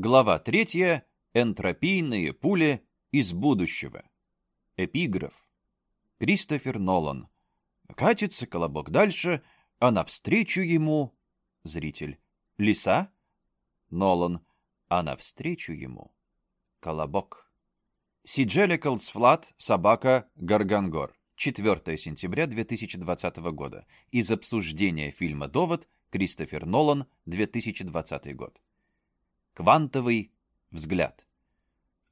Глава третья. Энтропийные пули из будущего. Эпиграф. Кристофер Нолан. Катится колобок дальше, а навстречу ему... Зритель. Лиса? Нолан. А навстречу ему... Колобок. Сиджеликалс Флат, собака, Гаргангор. 4 сентября 2020 года. Из обсуждения фильма «Довод» Кристофер Нолан, 2020 год. Квантовый взгляд.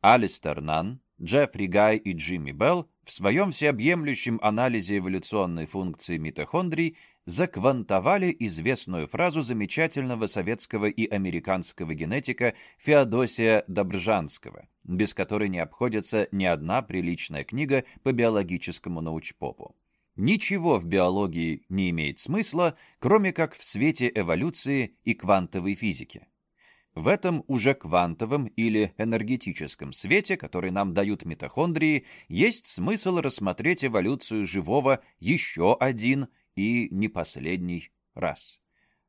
Алистер Нан, Джеффри Гай и Джимми Белл в своем всеобъемлющем анализе эволюционной функции митохондрий заквантовали известную фразу замечательного советского и американского генетика Феодосия Добржанского, без которой не обходится ни одна приличная книга по биологическому научпопу. Ничего в биологии не имеет смысла, кроме как в свете эволюции и квантовой физики. В этом уже квантовом или энергетическом свете, который нам дают митохондрии, есть смысл рассмотреть эволюцию живого еще один и не последний раз.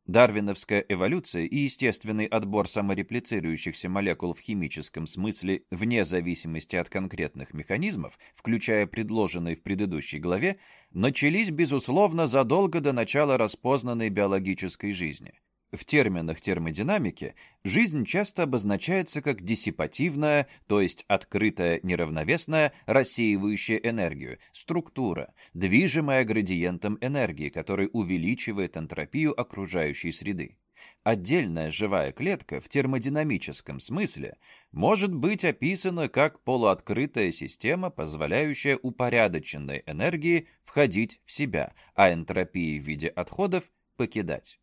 Дарвиновская эволюция и естественный отбор самореплицирующихся молекул в химическом смысле вне зависимости от конкретных механизмов, включая предложенные в предыдущей главе, начались, безусловно, задолго до начала распознанной биологической жизни – в терминах термодинамики жизнь часто обозначается как диссипативная, то есть открытая, неравновесная, рассеивающая энергию, структура, движимая градиентом энергии, который увеличивает энтропию окружающей среды. Отдельная живая клетка в термодинамическом смысле может быть описана как полуоткрытая система, позволяющая упорядоченной энергии входить в себя, а энтропии в виде отходов покидать.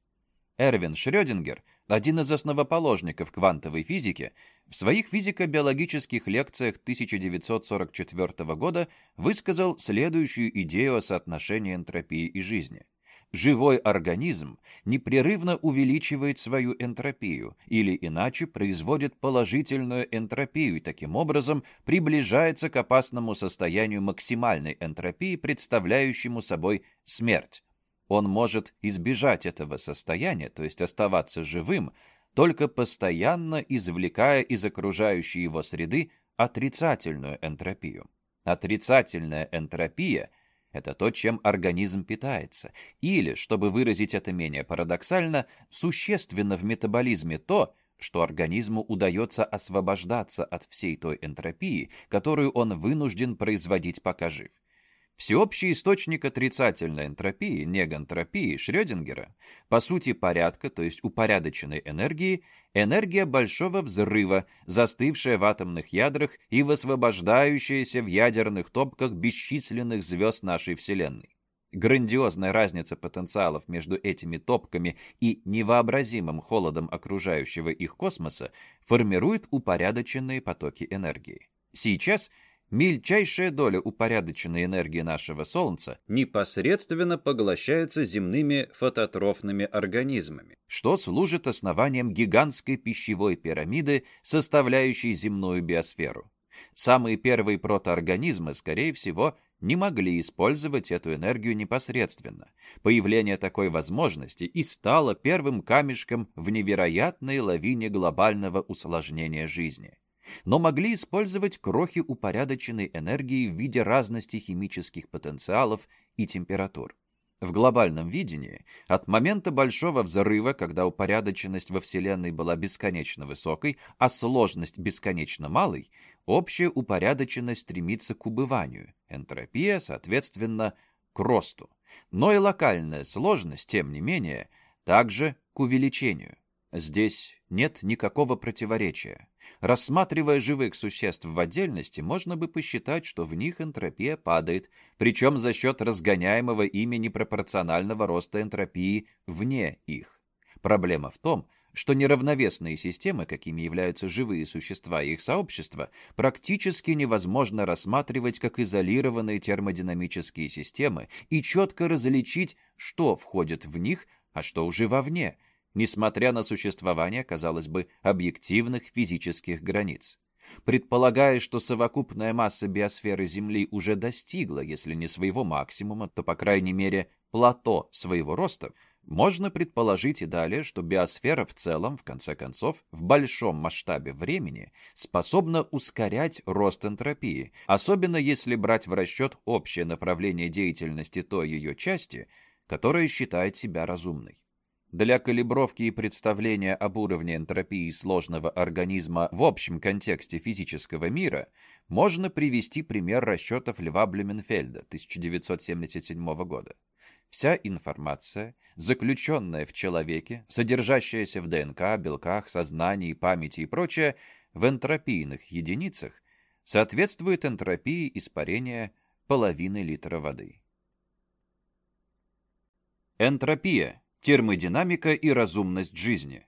Эрвин Шрёдингер, один из основоположников квантовой физики, в своих физико-биологических лекциях 1944 года высказал следующую идею о соотношении энтропии и жизни. Живой организм непрерывно увеличивает свою энтропию или иначе производит положительную энтропию и таким образом приближается к опасному состоянию максимальной энтропии, представляющему собой смерть. Он может избежать этого состояния, то есть оставаться живым, только постоянно извлекая из окружающей его среды отрицательную энтропию. Отрицательная энтропия – это то, чем организм питается. Или, чтобы выразить это менее парадоксально, существенно в метаболизме то, что организму удается освобождаться от всей той энтропии, которую он вынужден производить пока жив. Всеобщий источник отрицательной энтропии, негантропии Шрёдингера, по сути порядка, то есть упорядоченной энергии, энергия большого взрыва, застывшая в атомных ядрах и высвобождающаяся в ядерных топках бесчисленных звезд нашей Вселенной. Грандиозная разница потенциалов между этими топками и невообразимым холодом окружающего их космоса формирует упорядоченные потоки энергии. Сейчас – мельчайшая доля упорядоченной энергии нашего Солнца непосредственно поглощается земными фототрофными организмами, что служит основанием гигантской пищевой пирамиды, составляющей земную биосферу. Самые первые протоорганизмы, скорее всего, не могли использовать эту энергию непосредственно. Появление такой возможности и стало первым камешком в невероятной лавине глобального усложнения жизни но могли использовать крохи упорядоченной энергии в виде разности химических потенциалов и температур. В глобальном видении, от момента Большого Взрыва, когда упорядоченность во Вселенной была бесконечно высокой, а сложность бесконечно малой, общая упорядоченность стремится к убыванию, энтропия, соответственно, к росту. Но и локальная сложность, тем не менее, также к увеличению. Здесь нет никакого противоречия. Рассматривая живых существ в отдельности, можно бы посчитать, что в них энтропия падает, причем за счет разгоняемого ими непропорционального роста энтропии вне их. Проблема в том, что неравновесные системы, какими являются живые существа и их сообщества, практически невозможно рассматривать как изолированные термодинамические системы и четко различить, что входит в них, а что уже вовне – несмотря на существование, казалось бы, объективных физических границ. Предполагая, что совокупная масса биосферы Земли уже достигла, если не своего максимума, то, по крайней мере, плато своего роста, Можно предположить и далее, что биосфера в целом, в конце концов, в большом масштабе времени способна ускорять рост энтропии, особенно если брать в расчет общее направление деятельности той ее части, которая считает себя разумной. Для калибровки и представления об уровне энтропии сложного организма в общем контексте физического мира можно привести пример расчетов Льва Блюменфельда 1977 года. Вся информация, заключенная в человеке, содержащаяся в ДНК, белках, сознании, памяти и прочее, в энтропийных единицах, соответствует энтропии испарения половины литра воды. Энтропия, термодинамика и разумность жизни.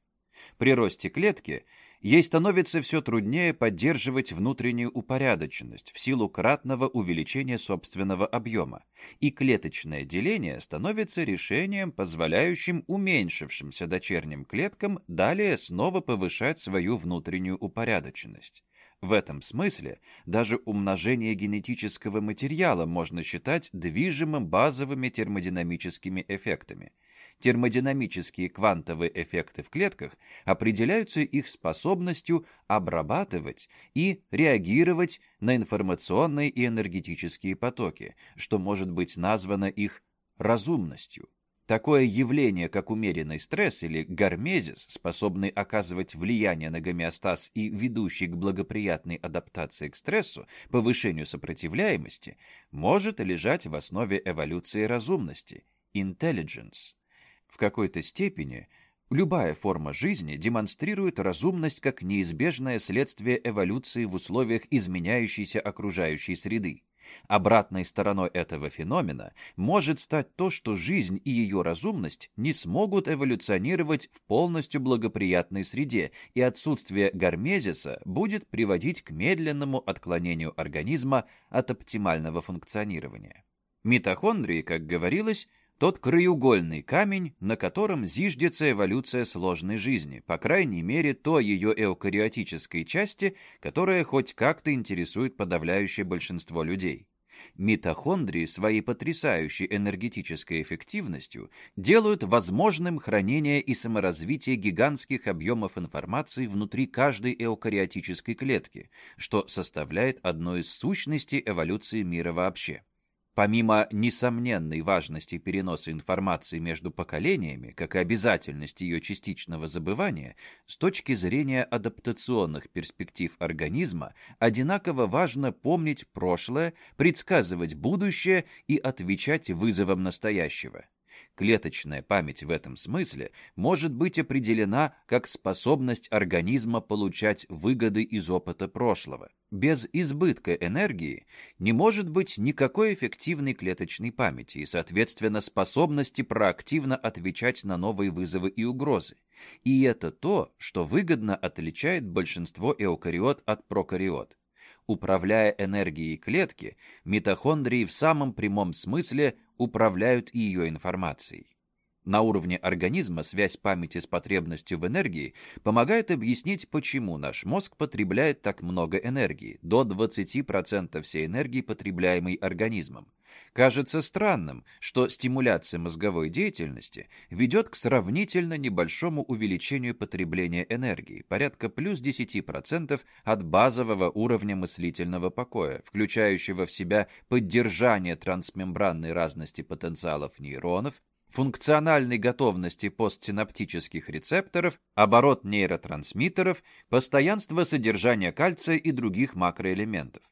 При росте клетки – ей становится все труднее поддерживать внутреннюю упорядоченность в силу кратного увеличения собственного объема, и клеточное деление становится решением, позволяющим уменьшившимся дочерним клеткам далее снова повышать свою внутреннюю упорядоченность. В этом смысле даже умножение генетического материала можно считать движимым базовыми термодинамическими эффектами – термодинамические квантовые эффекты в клетках определяются их способностью обрабатывать и реагировать на информационные и энергетические потоки, что может быть названо их разумностью. Такое явление, как умеренный стресс или гармезис, способный оказывать влияние на гомеостаз и ведущий к благоприятной адаптации к стрессу, повышению сопротивляемости, может лежать в основе эволюции разумности – intelligence. В какой-то степени любая форма жизни демонстрирует разумность как неизбежное следствие эволюции в условиях изменяющейся окружающей среды. Обратной стороной этого феномена может стать то, что жизнь и ее разумность не смогут эволюционировать в полностью благоприятной среде, и отсутствие гармезиса будет приводить к медленному отклонению организма от оптимального функционирования. Митохондрии, как говорилось, тот краеугольный камень, на котором зиждется эволюция сложной жизни, по крайней мере, то ее эукариотической части, которая хоть как-то интересует подавляющее большинство людей. Митохондрии своей потрясающей энергетической эффективностью делают возможным хранение и саморазвитие гигантских объемов информации внутри каждой эукариотической клетки, что составляет одну из сущностей эволюции мира вообще. Помимо несомненной важности переноса информации между поколениями, как и обязательности ее частичного забывания, с точки зрения адаптационных перспектив организма одинаково важно помнить прошлое, предсказывать будущее и отвечать вызовам настоящего. Клеточная память в этом смысле может быть определена как способность организма получать выгоды из опыта прошлого. Без избытка энергии не может быть никакой эффективной клеточной памяти и, соответственно, способности проактивно отвечать на новые вызовы и угрозы. И это то, что выгодно отличает большинство эукариот от прокариот. Управляя энергией клетки, митохондрии в самом прямом смысле управляют ее информацией. На уровне организма связь памяти с потребностью в энергии помогает объяснить, почему наш мозг потребляет так много энергии, до 20% всей энергии, потребляемой организмом. Кажется странным, что стимуляция мозговой деятельности ведет к сравнительно небольшому увеличению потребления энергии, порядка плюс 10% от базового уровня мыслительного покоя, включающего в себя поддержание трансмембранной разности потенциалов нейронов, функциональной готовности постсинаптических рецепторов, оборот нейротрансмиттеров, постоянство содержания кальция и других макроэлементов.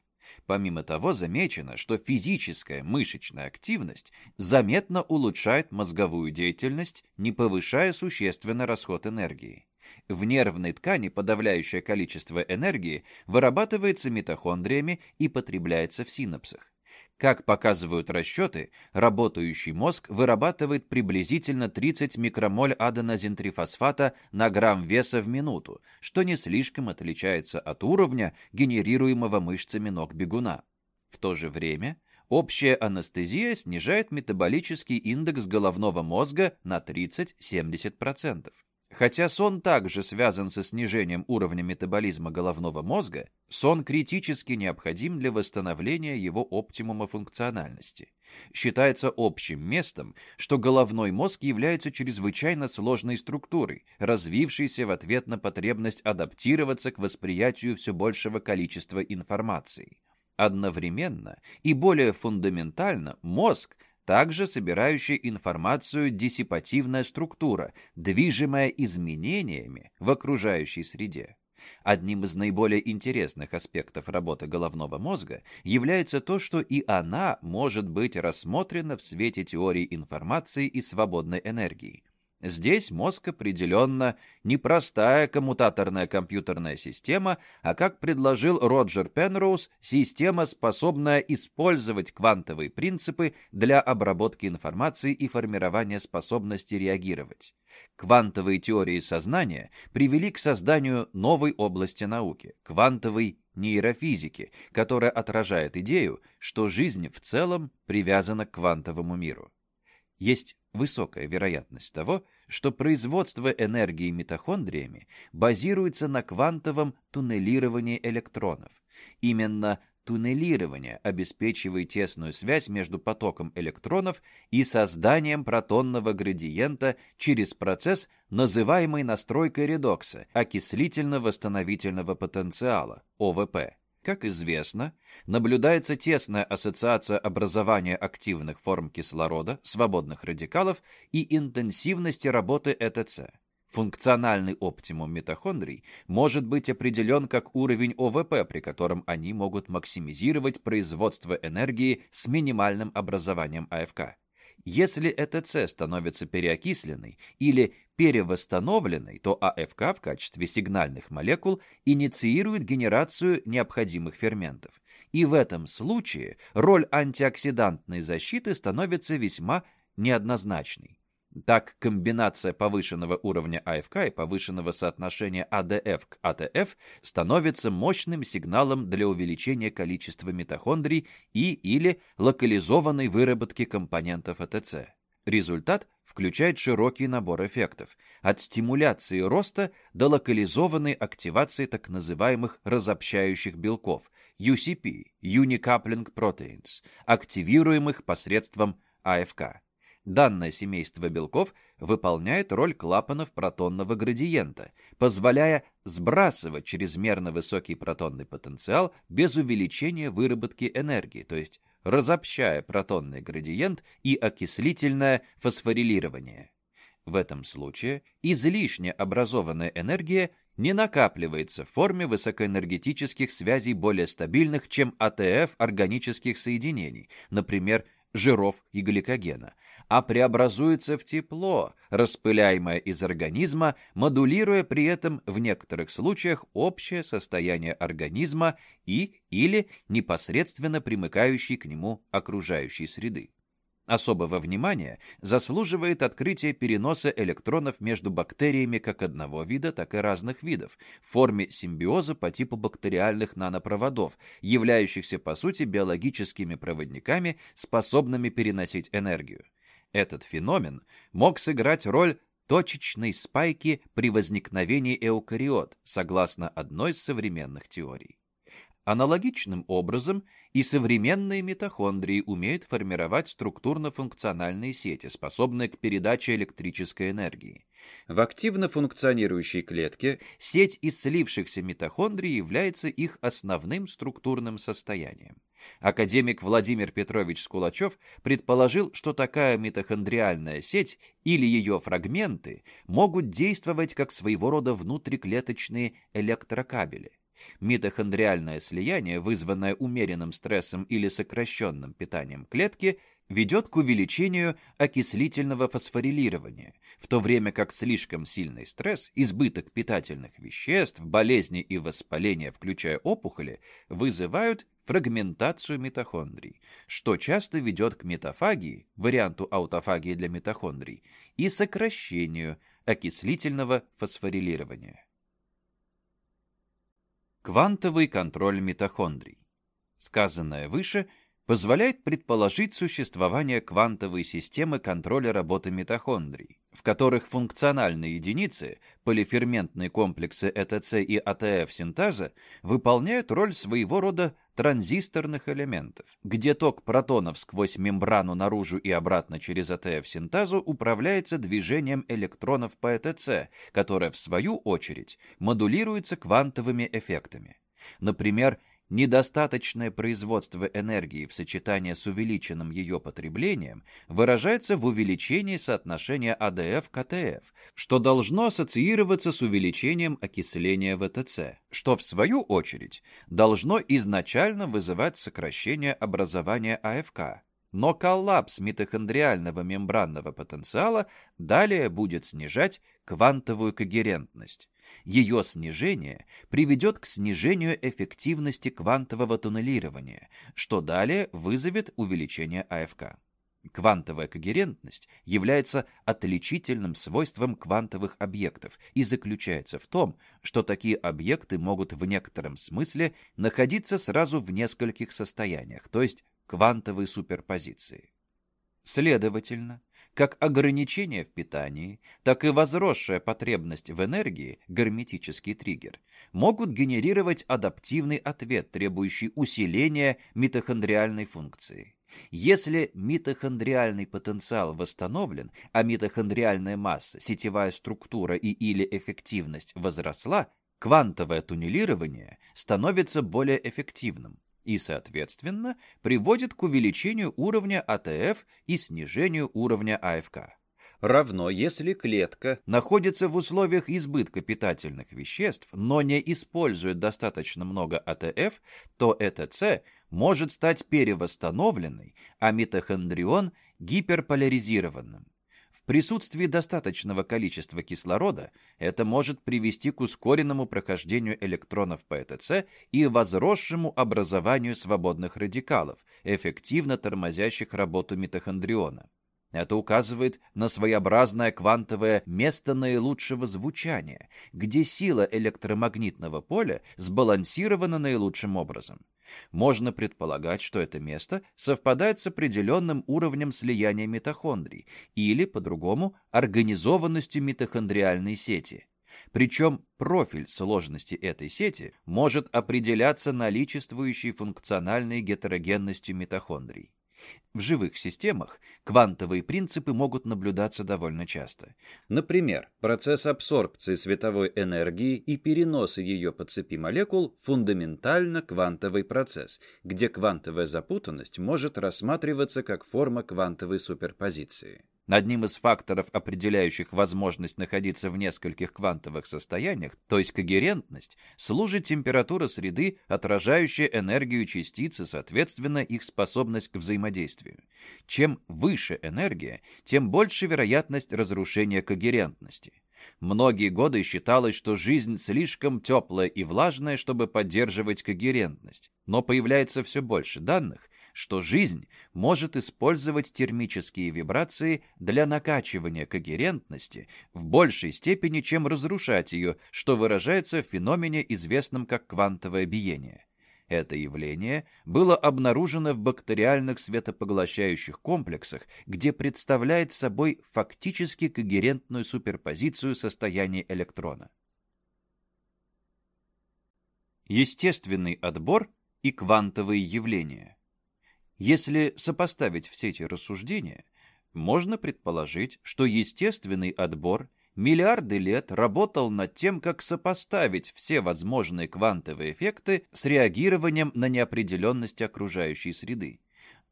Помимо того, замечено, что физическая мышечная активность заметно улучшает мозговую деятельность, не повышая существенно расход энергии. В нервной ткани подавляющее количество энергии вырабатывается митохондриями и потребляется в синапсах. Как показывают расчеты, работающий мозг вырабатывает приблизительно 30 микромоль аденозинтрифосфата на грамм веса в минуту, что не слишком отличается от уровня, генерируемого мышцами ног бегуна. В то же время общая анестезия снижает метаболический индекс головного мозга на 30-70%. Хотя сон также связан со снижением уровня метаболизма головного мозга, сон критически необходим для восстановления его оптимума функциональности. Считается общим местом, что головной мозг является чрезвычайно сложной структурой, развившейся в ответ на потребность адаптироваться к восприятию все большего количества информации. Одновременно и более фундаментально мозг также собирающая информацию диссипативная структура, движимая изменениями в окружающей среде. Одним из наиболее интересных аспектов работы головного мозга является то, что и она может быть рассмотрена в свете теории информации и свободной энергии. Здесь мозг определенно не простая коммутаторная компьютерная система, а, как предложил Роджер Пенроуз, система, способная использовать квантовые принципы для обработки информации и формирования способности реагировать. Квантовые теории сознания привели к созданию новой области науки – квантовой нейрофизики, которая отражает идею, что жизнь в целом привязана к квантовому миру. Есть высокая вероятность того, что производство энергии митохондриями базируется на квантовом туннелировании электронов. Именно туннелирование обеспечивает тесную связь между потоком электронов и созданием протонного градиента через процесс, называемый настройкой редокса, окислительно-восстановительного потенциала, ОВП. Как известно, наблюдается тесная ассоциация образования активных форм кислорода, свободных радикалов и интенсивности работы ЭТЦ. Функциональный оптимум митохондрий может быть определен как уровень ОВП, при котором они могут максимизировать производство энергии с минимальным образованием АФК. Если ЭТЦ становится переокисленной или перевосстановленной, то АФК в качестве сигнальных молекул инициирует генерацию необходимых ферментов. И в этом случае роль антиоксидантной защиты становится весьма неоднозначной. Так, комбинация повышенного уровня АФК и повышенного соотношения АДФ к АТФ становится мощным сигналом для увеличения количества митохондрий и или локализованной выработки компонентов АТЦ. Результат включает широкий набор эффектов, от стимуляции роста до локализованной активации так называемых разобщающих белков, UCP, Unicoupling Proteins, активируемых посредством АФК. Данное семейство белков выполняет роль клапанов протонного градиента, позволяя сбрасывать чрезмерно высокий протонный потенциал без увеличения выработки энергии, то есть разобщая протонный градиент и окислительное фосфорилирование. В этом случае излишне образованная энергия не накапливается в форме высокоэнергетических связей более стабильных, чем АТФ органических соединений, например, жиров и гликогена, а преобразуется в тепло, распыляемое из организма, модулируя при этом в некоторых случаях общее состояние организма и или непосредственно примыкающей к нему окружающей среды. Особого внимания заслуживает открытие переноса электронов между бактериями как одного вида, так и разных видов, в форме симбиоза по типу бактериальных нанопроводов, являющихся по сути биологическими проводниками, способными переносить энергию. Этот феномен мог сыграть роль точечной спайки при возникновении эукариот, согласно одной из современных теорий. Аналогичным образом и современные митохондрии умеют формировать структурно-функциональные сети, способные к передаче электрической энергии. В активно функционирующей клетке сеть из слившихся митохондрий является их основным структурным состоянием. Академик Владимир Петрович Скулачев предположил, что такая митохондриальная сеть или ее фрагменты могут действовать как своего рода внутриклеточные электрокабели. Митохондриальное слияние, вызванное умеренным стрессом или сокращенным питанием клетки, ведет к увеличению окислительного фосфорилирования, в то время как слишком сильный стресс, избыток питательных веществ, болезни и воспаления, включая опухоли, вызывают фрагментацию митохондрий, что часто ведет к метафагии, варианту аутофагии для митохондрий, и сокращению окислительного фосфорилирования. Квантовый контроль митохондрий. Сказанное выше позволяет предположить существование квантовой системы контроля работы митохондрий, в которых функциональные единицы, полиферментные комплексы ЭТЦ и АТФ синтаза, выполняют роль своего рода транзисторных элементов, где ток протонов сквозь мембрану наружу и обратно через АТФ-синтазу управляется движением электронов по ЭТЦ, которое, в свою очередь, модулируется квантовыми эффектами. Например, недостаточное производство энергии в сочетании с увеличенным ее потреблением выражается в увеличении соотношения АДФ к АТФ, что должно ассоциироваться с увеличением окисления ВТЦ, что в свою очередь должно изначально вызывать сокращение образования АФК. Но коллапс митохондриального мембранного потенциала далее будет снижать квантовую когерентность. Ее снижение приведет к снижению эффективности квантового туннелирования, что далее вызовет увеличение АФК. Квантовая когерентность является отличительным свойством квантовых объектов и заключается в том, что такие объекты могут в некотором смысле находиться сразу в нескольких состояниях, то есть квантовой суперпозиции. Следовательно, как ограничение в питании, так и возросшая потребность в энергии, герметический триггер, могут генерировать адаптивный ответ, требующий усиления митохондриальной функции. Если митохондриальный потенциал восстановлен, а митохондриальная масса, сетевая структура и или эффективность возросла, квантовое туннелирование становится более эффективным и, соответственно, приводит к увеличению уровня АТФ и снижению уровня АФК. Равно, если клетка находится в условиях избытка питательных веществ, но не использует достаточно много АТФ, то ЭТЦ может стать перевосстановленной, а митохондрион – гиперполяризированным присутствии достаточного количества кислорода это может привести к ускоренному прохождению электронов по ЭТЦ и возросшему образованию свободных радикалов, эффективно тормозящих работу митохондриона. Это указывает на своеобразное квантовое место наилучшего звучания, где сила электромагнитного поля сбалансирована наилучшим образом. Можно предполагать, что это место совпадает с определенным уровнем слияния митохондрий или, по-другому, организованностью митохондриальной сети. Причем профиль сложности этой сети может определяться наличествующей функциональной гетерогенностью митохондрий. В живых системах квантовые принципы могут наблюдаться довольно часто. Например, процесс абсорбции световой энергии и переноса ее по цепи молекул – фундаментально квантовый процесс, где квантовая запутанность может рассматриваться как форма квантовой суперпозиции. Одним из факторов, определяющих возможность находиться в нескольких квантовых состояниях, то есть когерентность, служит температура среды, отражающая энергию частиц и, соответственно, их способность к взаимодействию. Чем выше энергия, тем больше вероятность разрушения когерентности. Многие годы считалось, что жизнь слишком теплая и влажная, чтобы поддерживать когерентность. Но появляется все больше данных, что жизнь может использовать термические вибрации для накачивания когерентности в большей степени, чем разрушать ее, что выражается в феномене, известном как квантовое биение. Это явление было обнаружено в бактериальных светопоглощающих комплексах, где представляет собой фактически когерентную суперпозицию состояния электрона. Естественный отбор и квантовые явления если сопоставить все эти рассуждения, можно предположить, что естественный отбор миллиарды лет работал над тем, как сопоставить все возможные квантовые эффекты с реагированием на неопределенность окружающей среды.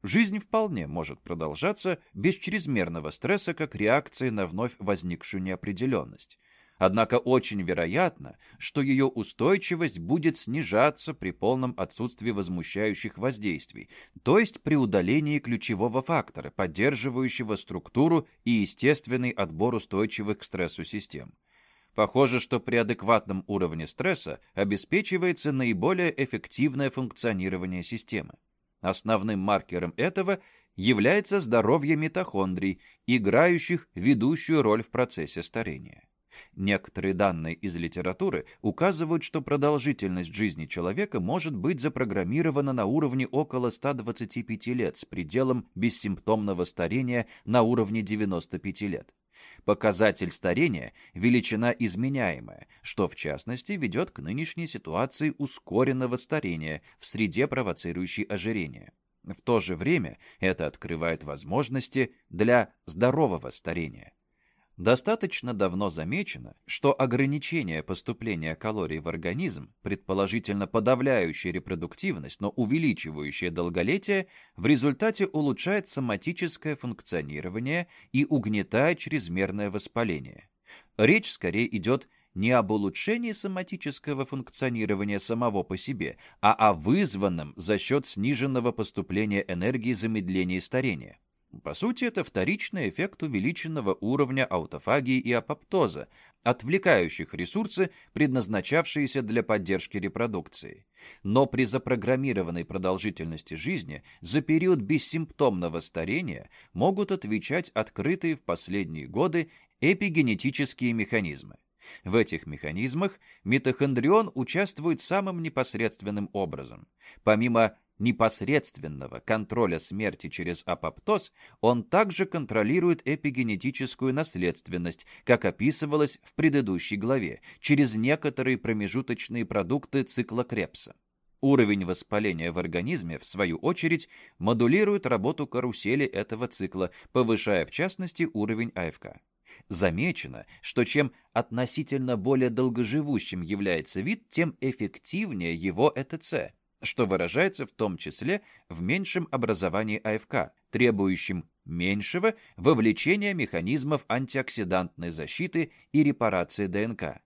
Жизнь вполне может продолжаться без чрезмерного стресса как реакции на вновь возникшую неопределенность. Однако очень вероятно, что ее устойчивость будет снижаться при полном отсутствии возмущающих воздействий, то есть при удалении ключевого фактора, поддерживающего структуру и естественный отбор устойчивых к стрессу систем. Похоже, что при адекватном уровне стресса обеспечивается наиболее эффективное функционирование системы. Основным маркером этого является здоровье митохондрий, играющих ведущую роль в процессе старения. Некоторые данные из литературы указывают, что продолжительность жизни человека может быть запрограммирована на уровне около 125 лет с пределом бессимптомного старения на уровне 95 лет. Показатель старения – величина изменяемая, что в частности ведет к нынешней ситуации ускоренного старения в среде, провоцирующей ожирение. В то же время это открывает возможности для здорового старения. Достаточно давно замечено, что ограничение поступления калорий в организм, предположительно подавляющее репродуктивность, но увеличивающее долголетие, в результате улучшает соматическое функционирование и угнетает чрезмерное воспаление. Речь скорее идет не об улучшении соматического функционирования самого по себе, а о вызванном за счет сниженного поступления энергии замедлении старения. По сути, это вторичный эффект увеличенного уровня аутофагии и апоптоза, отвлекающих ресурсы, предназначавшиеся для поддержки репродукции. Но при запрограммированной продолжительности жизни за период бессимптомного старения могут отвечать открытые в последние годы эпигенетические механизмы. В этих механизмах митохондрион участвует самым непосредственным образом. Помимо непосредственного контроля смерти через апоптоз, он также контролирует эпигенетическую наследственность, как описывалось в предыдущей главе, через некоторые промежуточные продукты цикла Крепса. Уровень воспаления в организме, в свою очередь, модулирует работу карусели этого цикла, повышая в частности уровень АФК. Замечено, что чем относительно более долгоживущим является вид, тем эффективнее его ЭТЦ что выражается в том числе в меньшем образовании АФК, требующем меньшего вовлечения механизмов антиоксидантной защиты и репарации ДНК.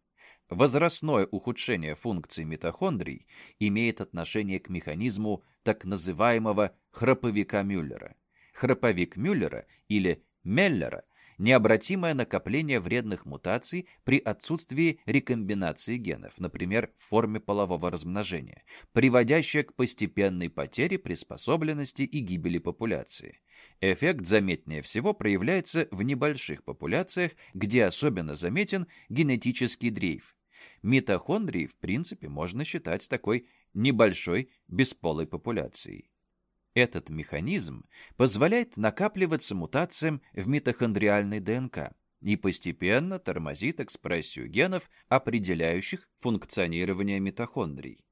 Возрастное ухудшение функций митохондрий имеет отношение к механизму так называемого храповика Мюллера. Храповик Мюллера или Меллера – необратимое накопление вредных мутаций при отсутствии рекомбинации генов, например, в форме полового размножения, приводящее к постепенной потере приспособленности и гибели популяции. Эффект заметнее всего проявляется в небольших популяциях, где особенно заметен генетический дрейф. Митохондрии, в принципе, можно считать такой небольшой бесполой популяцией. Этот механизм позволяет накапливаться мутациям в митохондриальной ДНК и постепенно тормозит экспрессию генов, определяющих функционирование митохондрий.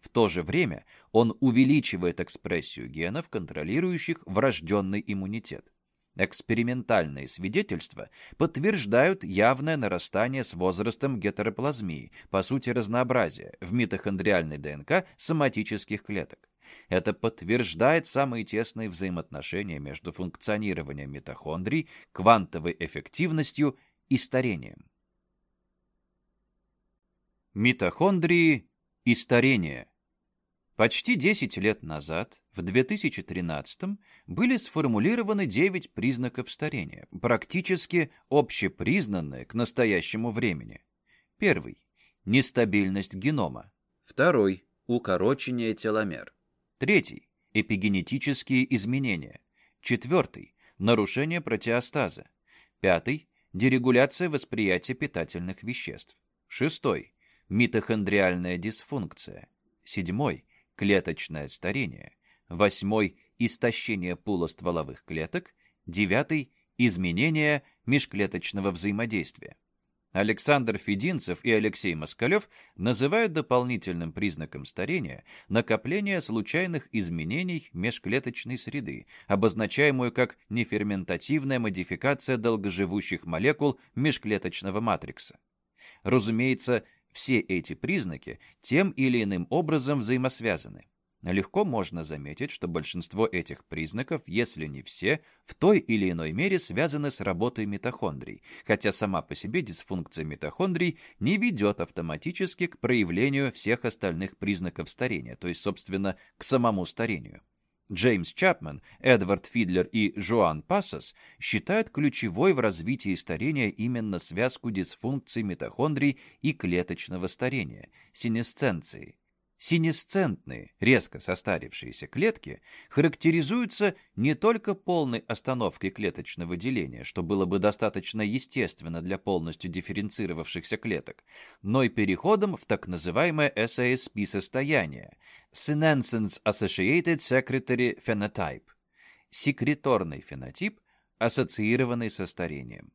В то же время он увеличивает экспрессию генов, контролирующих врожденный иммунитет. Экспериментальные свидетельства подтверждают явное нарастание с возрастом гетероплазмии, по сути разнообразия, в митохондриальной ДНК соматических клеток. Это подтверждает самые тесные взаимоотношения между функционированием митохондрий, квантовой эффективностью и старением. Митохондрии и старение. Почти 10 лет назад, в 2013 были сформулированы 9 признаков старения, практически общепризнанные к настоящему времени. Первый – нестабильность генома. Второй – укорочение теломер. Третий – эпигенетические изменения. Четвертый – нарушение протеостаза. Пятый – дерегуляция восприятия питательных веществ. Шестой – митохондриальная дисфункция. Седьмой – клеточное старение. Восьмой – истощение пула стволовых клеток. Девятый – изменение межклеточного взаимодействия. Александр Фединцев и Алексей Москалев называют дополнительным признаком старения накопление случайных изменений межклеточной среды, обозначаемую как неферментативная модификация долгоживущих молекул межклеточного матрикса. Разумеется, все эти признаки тем или иным образом взаимосвязаны. Легко можно заметить, что большинство этих признаков, если не все, в той или иной мере связаны с работой митохондрий, хотя сама по себе дисфункция митохондрий не ведет автоматически к проявлению всех остальных признаков старения, то есть, собственно, к самому старению. Джеймс Чапман, Эдвард Фидлер и Жуан Пассос считают ключевой в развитии старения именно связку дисфункций митохондрий и клеточного старения – синесценции – Синесцентные, резко состарившиеся клетки характеризуются не только полной остановкой клеточного деления, что было бы достаточно естественно для полностью дифференцировавшихся клеток, но и переходом в так называемое SASP-состояние – Senescence Associated Secretary Phenotype – секреторный фенотип, ассоциированный со старением.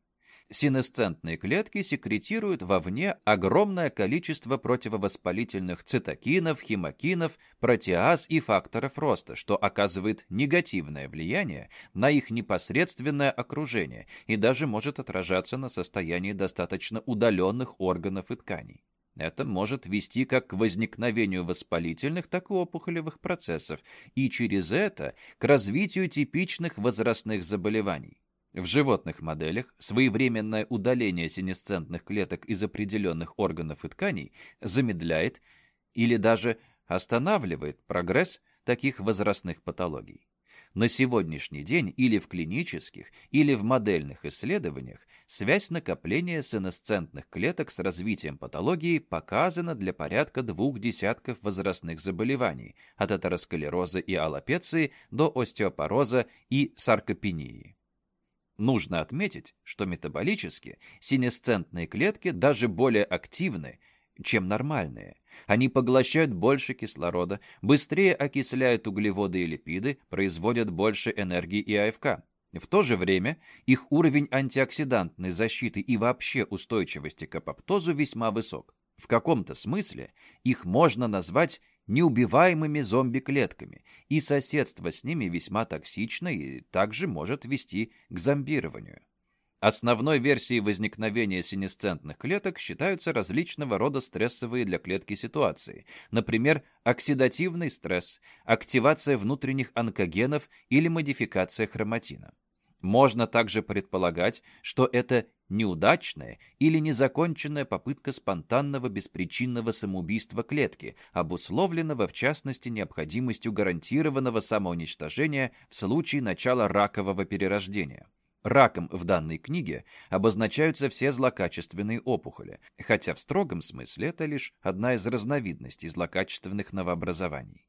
Синесцентные клетки секретируют вовне огромное количество противовоспалительных цитокинов, химокинов, протеаз и факторов роста, что оказывает негативное влияние на их непосредственное окружение и даже может отражаться на состоянии достаточно удаленных органов и тканей. Это может вести как к возникновению воспалительных, так и опухолевых процессов, и через это к развитию типичных возрастных заболеваний. В животных моделях своевременное удаление синесцентных клеток из определенных органов и тканей замедляет или даже останавливает прогресс таких возрастных патологий. На сегодняшний день или в клинических, или в модельных исследованиях связь накопления синесцентных клеток с развитием патологии показана для порядка двух десятков возрастных заболеваний, от атеросклероза и аллопеции до остеопороза и саркопении. Нужно отметить, что метаболически синесцентные клетки даже более активны, чем нормальные. Они поглощают больше кислорода, быстрее окисляют углеводы и липиды, производят больше энергии и АФК. В то же время их уровень антиоксидантной защиты и вообще устойчивости к апоптозу весьма высок. В каком-то смысле их можно назвать неубиваемыми зомби-клетками, и соседство с ними весьма токсично и также может вести к зомбированию. Основной версией возникновения синесцентных клеток считаются различного рода стрессовые для клетки ситуации, например, оксидативный стресс, активация внутренних онкогенов или модификация хроматина. Можно также предполагать, что это неудачная или незаконченная попытка спонтанного беспричинного самоубийства клетки, обусловленного в частности необходимостью гарантированного самоуничтожения в случае начала ракового перерождения. Раком в данной книге обозначаются все злокачественные опухоли, хотя в строгом смысле это лишь одна из разновидностей злокачественных новообразований.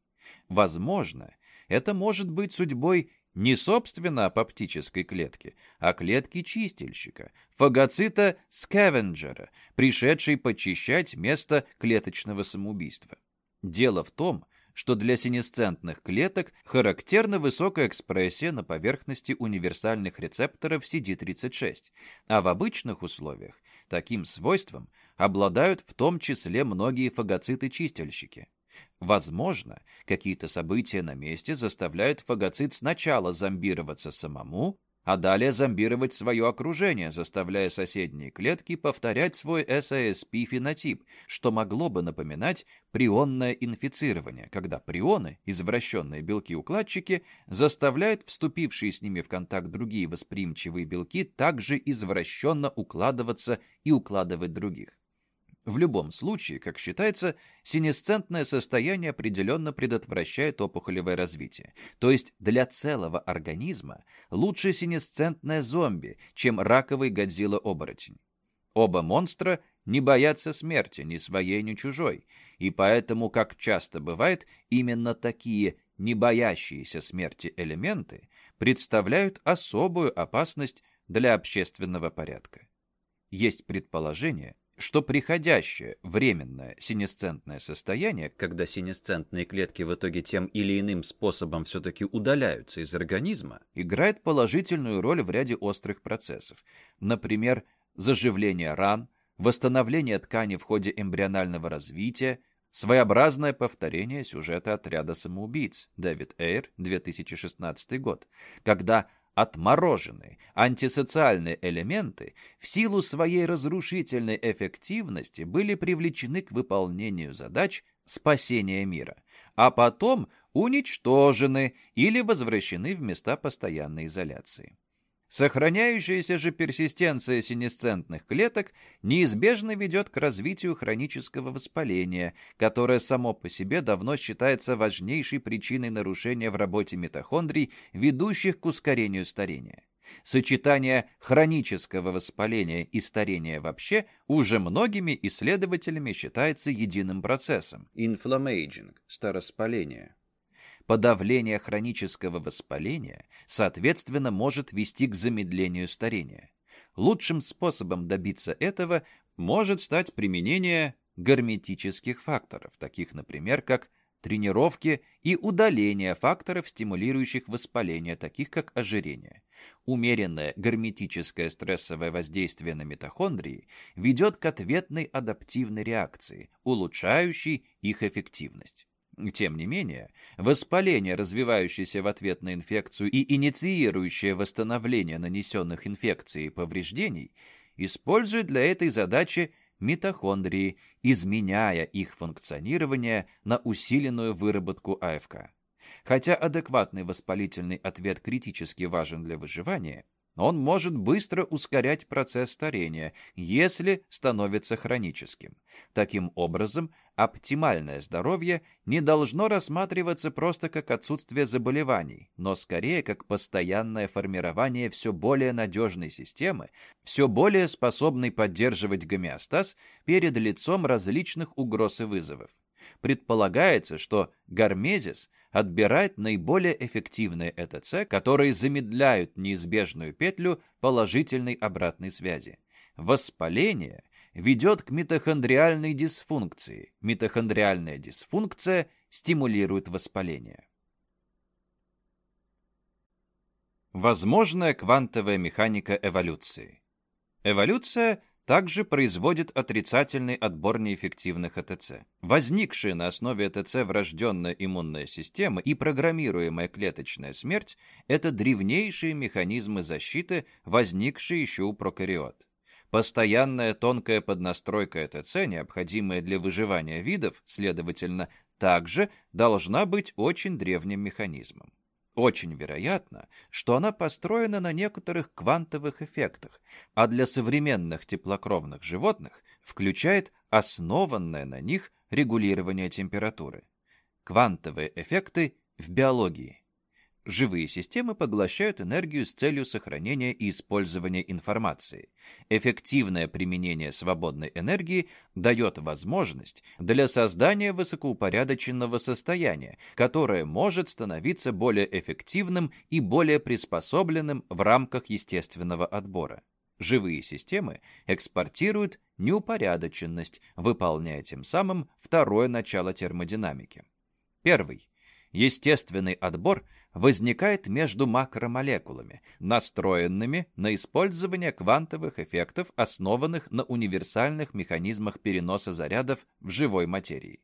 Возможно, это может быть судьбой не собственно апоптической клетки, а клетки чистильщика, фагоцита скавенджера, пришедшей почищать место клеточного самоубийства. Дело в том, что для синесцентных клеток характерна высокая экспрессия на поверхности универсальных рецепторов CD36, а в обычных условиях таким свойством обладают в том числе многие фагоциты-чистильщики. Возможно, какие-то события на месте заставляют фагоцит сначала зомбироваться самому, а далее зомбировать свое окружение, заставляя соседние клетки повторять свой SASP-фенотип, что могло бы напоминать прионное инфицирование, когда прионы, извращенные белки-укладчики, заставляют вступившие с ними в контакт другие восприимчивые белки также извращенно укладываться и укладывать других. В любом случае, как считается, синесцентное состояние определенно предотвращает опухолевое развитие. То есть для целого организма лучше синесцентное зомби, чем раковый Годзилла-оборотень. Оба монстра не боятся смерти, ни своей, ни чужой, и поэтому, как часто бывает, именно такие не боящиеся смерти элементы представляют особую опасность для общественного порядка. Есть предположение, что приходящее временное синесцентное состояние, когда синесцентные клетки в итоге тем или иным способом все-таки удаляются из организма, играет положительную роль в ряде острых процессов. Например, заживление ран, восстановление ткани в ходе эмбрионального развития, своеобразное повторение сюжета «Отряда самоубийц» Дэвид Эйр, 2016 год, когда отмороженные антисоциальные элементы в силу своей разрушительной эффективности были привлечены к выполнению задач спасения мира, а потом уничтожены или возвращены в места постоянной изоляции. Сохраняющаяся же персистенция синесцентных клеток неизбежно ведет к развитию хронического воспаления, которое само по себе давно считается важнейшей причиной нарушения в работе митохондрий, ведущих к ускорению старения. Сочетание хронического воспаления и старения вообще уже многими исследователями считается единым процессом. Inflammaging – староспаление. Подавление хронического воспаления, соответственно, может вести к замедлению старения. Лучшим способом добиться этого может стать применение герметических факторов, таких, например, как тренировки и удаление факторов, стимулирующих воспаление, таких как ожирение. Умеренное герметическое стрессовое воздействие на митохондрии ведет к ответной адаптивной реакции, улучшающей их эффективность. Тем не менее, воспаление, развивающееся в ответ на инфекцию и инициирующее восстановление нанесенных инфекцией повреждений, использует для этой задачи митохондрии, изменяя их функционирование на усиленную выработку АФК. Хотя адекватный воспалительный ответ критически важен для выживания, он может быстро ускорять процесс старения, если становится хроническим. Таким образом, оптимальное здоровье не должно рассматриваться просто как отсутствие заболеваний, но скорее как постоянное формирование все более надежной системы, все более способной поддерживать гомеостаз перед лицом различных угроз и вызовов. Предполагается, что гармезис отбирает наиболее эффективные ЭТЦ, которые замедляют неизбежную петлю положительной обратной связи. Воспаление ведет к митохондриальной дисфункции. Митохондриальная дисфункция стимулирует воспаление. Возможная квантовая механика эволюции. Эволюция также производит отрицательный отбор неэффективных АТЦ. Возникшие на основе АТЦ врожденная иммунная система и программируемая клеточная смерть – это древнейшие механизмы защиты, возникшие еще у прокариот. Постоянная тонкая поднастройка ЭТЦ, необходимая для выживания видов, следовательно, также должна быть очень древним механизмом. Очень вероятно, что она построена на некоторых квантовых эффектах, а для современных теплокровных животных включает основанное на них регулирование температуры. Квантовые эффекты в биологии. Живые системы поглощают энергию с целью сохранения и использования информации. Эффективное применение свободной энергии дает возможность для создания высокоупорядоченного состояния, которое может становиться более эффективным и более приспособленным в рамках естественного отбора. Живые системы экспортируют неупорядоченность, выполняя тем самым второе начало термодинамики. Первый. Естественный отбор – возникает между макромолекулами, настроенными на использование квантовых эффектов, основанных на универсальных механизмах переноса зарядов в живой материи.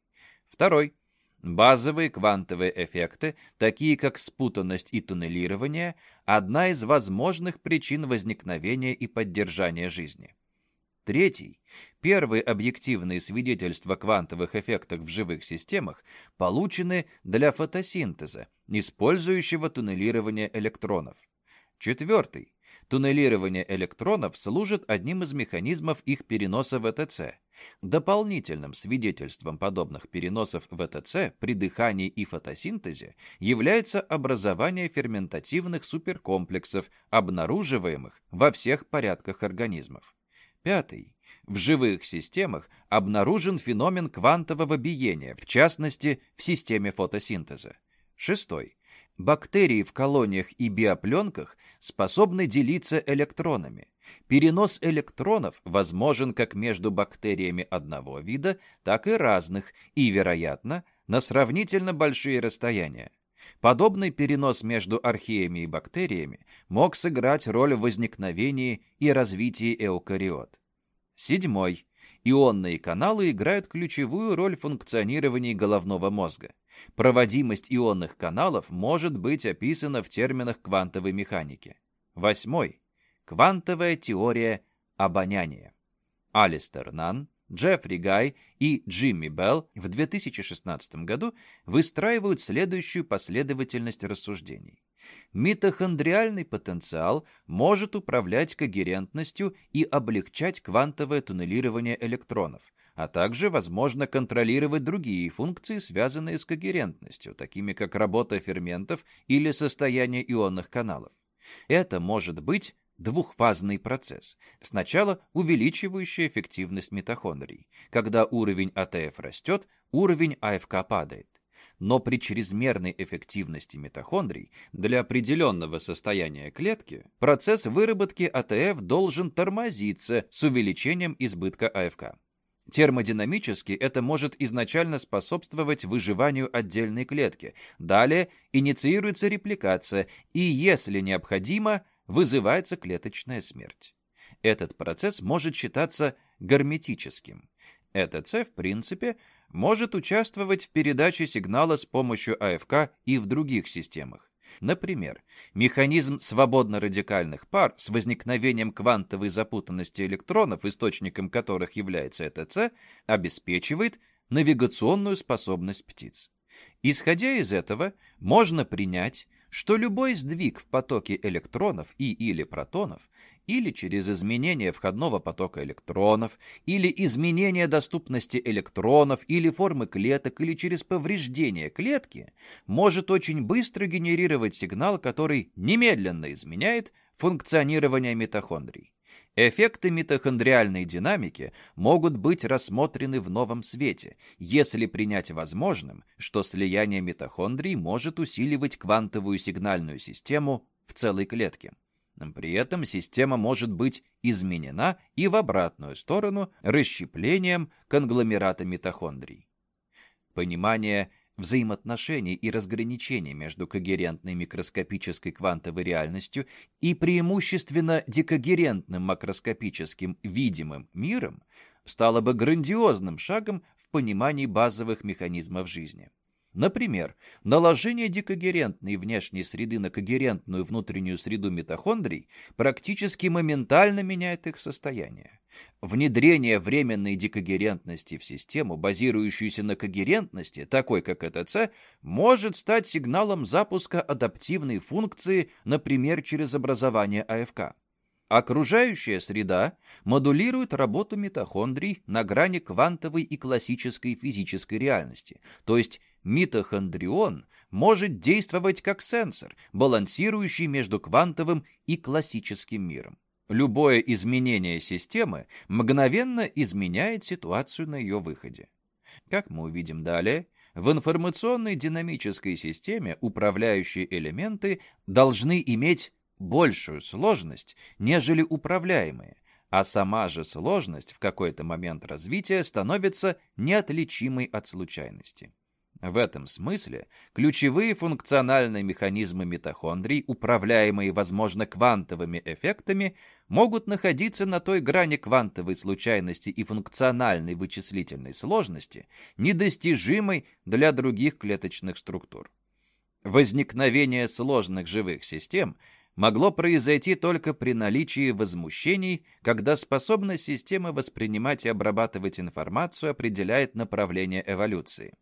Второй. Базовые квантовые эффекты, такие как спутанность и туннелирование, одна из возможных причин возникновения и поддержания жизни. Третий, первые объективные свидетельства квантовых эффектов в живых системах получены для фотосинтеза, использующего туннелирование электронов. Четвертый, туннелирование электронов служит одним из механизмов их переноса в ЭТЦ. Дополнительным свидетельством подобных переносов в ЭТЦ при дыхании и фотосинтезе является образование ферментативных суперкомплексов, обнаруживаемых во всех порядках организмов. Пятый. В живых системах обнаружен феномен квантового биения, в частности, в системе фотосинтеза. Шестой. Бактерии в колониях и биопленках способны делиться электронами. Перенос электронов возможен как между бактериями одного вида, так и разных, и, вероятно, на сравнительно большие расстояния. Подобный перенос между археями и бактериями мог сыграть роль в возникновении и развитии эукариот. Седьмой. Ионные каналы играют ключевую роль в функционировании головного мозга. Проводимость ионных каналов может быть описана в терминах квантовой механики. Восьмой. Квантовая теория обоняния. Алистер Нан Джеффри Гай и Джимми Белл в 2016 году выстраивают следующую последовательность рассуждений. Митохондриальный потенциал может управлять когерентностью и облегчать квантовое туннелирование электронов, а также возможно контролировать другие функции, связанные с когерентностью, такими как работа ферментов или состояние ионных каналов. Это может быть двухфазный процесс. Сначала увеличивающий эффективность митохондрий. Когда уровень АТФ растет, уровень АФК падает. Но при чрезмерной эффективности митохондрий для определенного состояния клетки процесс выработки АТФ должен тормозиться с увеличением избытка АФК. Термодинамически это может изначально способствовать выживанию отдельной клетки. Далее инициируется репликация и, если необходимо, вызывается клеточная смерть. Этот процесс может считаться герметическим. ЭТЦ, в принципе, может участвовать в передаче сигнала с помощью АФК и в других системах. Например, механизм свободно-радикальных пар с возникновением квантовой запутанности электронов, источником которых является ЭТЦ, обеспечивает навигационную способность птиц. Исходя из этого, можно принять, что любой сдвиг в потоке электронов и или протонов или через изменение входного потока электронов, или изменение доступности электронов, или формы клеток, или через повреждение клетки, может очень быстро генерировать сигнал, который немедленно изменяет функционирование митохондрий. Эффекты митохондриальной динамики могут быть рассмотрены в новом свете, если принять возможным, что слияние митохондрий может усиливать квантовую сигнальную систему в целой клетке. При этом система может быть изменена и в обратную сторону расщеплением конгломерата митохондрий. Понимание взаимоотношений и разграничений между когерентной микроскопической квантовой реальностью и преимущественно декогерентным макроскопическим видимым миром стало бы грандиозным шагом в понимании базовых механизмов жизни. Например, наложение дикогерентной внешней среды на когерентную внутреннюю среду митохондрий практически моментально меняет их состояние. Внедрение временной дикогерентности в систему, базирующуюся на когерентности, такой как ЭТЦ, может стать сигналом запуска адаптивной функции, например, через образование АФК. Окружающая среда модулирует работу митохондрий на грани квантовой и классической физической реальности, то есть митохондрион может действовать как сенсор, балансирующий между квантовым и классическим миром. Любое изменение системы мгновенно изменяет ситуацию на ее выходе. Как мы увидим далее, в информационной динамической системе управляющие элементы должны иметь большую сложность, нежели управляемые, а сама же сложность в какой-то момент развития становится неотличимой от случайности. В этом смысле ключевые функциональные механизмы митохондрий, управляемые, возможно, квантовыми эффектами, могут находиться на той грани квантовой случайности и функциональной вычислительной сложности, недостижимой для других клеточных структур. Возникновение сложных живых систем могло произойти только при наличии возмущений, когда способность системы воспринимать и обрабатывать информацию определяет направление эволюции.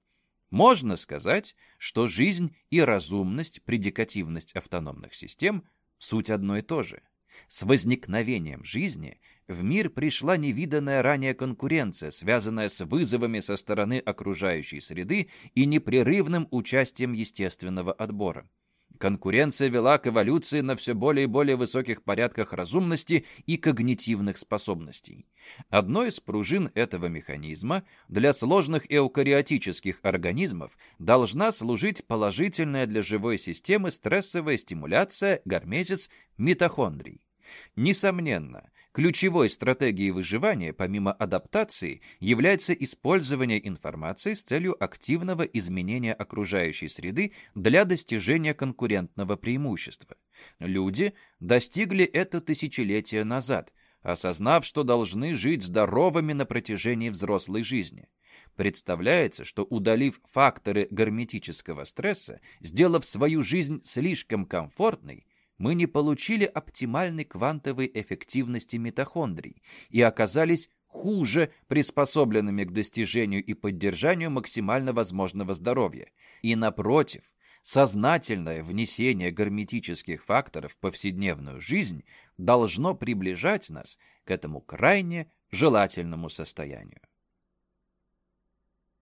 Можно сказать, что жизнь и разумность, предикативность автономных систем – суть одно и то же. С возникновением жизни в мир пришла невиданная ранее конкуренция, связанная с вызовами со стороны окружающей среды и непрерывным участием естественного отбора. Конкуренция вела к эволюции на все более и более высоких порядках разумности и когнитивных способностей. Одной из пружин этого механизма для сложных эукариотических организмов должна служить положительная для живой системы стрессовая стимуляция гармезис митохондрий. Несомненно, Ключевой стратегией выживания, помимо адаптации, является использование информации с целью активного изменения окружающей среды для достижения конкурентного преимущества. Люди достигли это тысячелетия назад, осознав, что должны жить здоровыми на протяжении взрослой жизни. Представляется, что удалив факторы герметического стресса, сделав свою жизнь слишком комфортной, мы не получили оптимальной квантовой эффективности митохондрий и оказались хуже приспособленными к достижению и поддержанию максимально возможного здоровья. И напротив, сознательное внесение герметических факторов в повседневную жизнь должно приближать нас к этому крайне желательному состоянию.